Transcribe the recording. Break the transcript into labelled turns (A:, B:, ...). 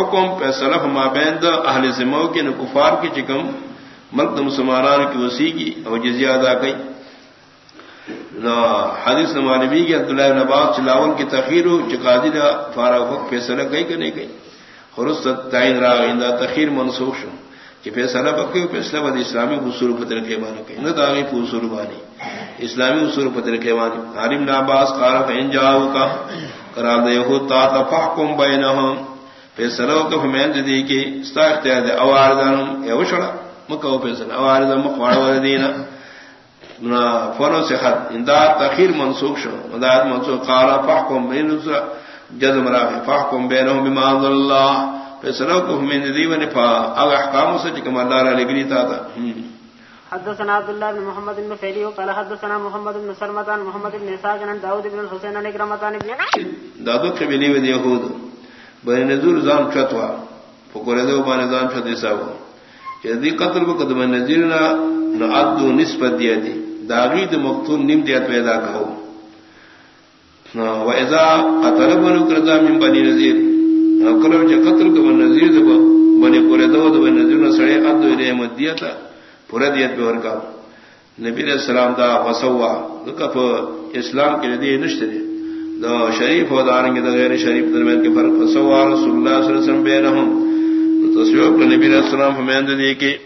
A: حکم پہ سلف مابین دا اہل زمو کے نکفار کی چکم ملک مسلمان کی وسیع کی اور جزیہ ادا کی حدیث نمانبی کی، عبداللہ نباز چلاول کی تخیر ہو چکادی دا فارغ حق فیصلہ گئی کہ نہیں گئی خرست تعین را آئندہ تخیر منسوخ شو۔ کہ فیصلہ بکی فیصلہ بد اسلامی اصول پتر کے مانا کہ نہ داغی پو اصول بانی اسلامی اصول پتر کے مانی عالم ناباس قارا فین جاؤ کا قرار دے ہو تا تفحکم بینہم۔ فیصلہ کو فمین دی کی ستا اختیار دے اواردانم یا وشڑا مکو فیصلہ اواردانم مخوار وردینا فنو سے خط اندار تخیر منسوخ شو. مداد منسوخ. قارا فحکم بین جزم راغی. فحکم بینہم بما انزل اللہ فیصلہ کو فمین دی ونفا اگر احکام سے چکم اللہ را لگری تا تا
B: حدثنا عبد الله بن محمد بن فيلي قال حدثنا محمد بن سلمة عن محمد بن اسحاق عن داود بن الحسين عن اكرمة عن ابن
A: دادو قبلی ود یہود بن نذور زام چتوا. فقره دو بان زام چت حساب جدی قتل کو قدم نذیر نہ نعد نسبت دی دی داغید مقتول نیم دیت پیدا کہو نہ و اذا قتل بن کردا من بني نذیر. کلو چ قتل کو نذیر دو بنی قره دو دو نذیر نہ سڑے اد دے مدیتا پورا دیت پہ ورکا نبی علیہ السلام دا وسوا لکف اسلام کے لیے نشتے دا شریف و دارنگ دا غیر شریف درمیان کے فرق وسوا رسول اللہ صلی اللہ علیہ وسلم بینہم تو تصویب نبی علیہ السلام ہمیں دے کہ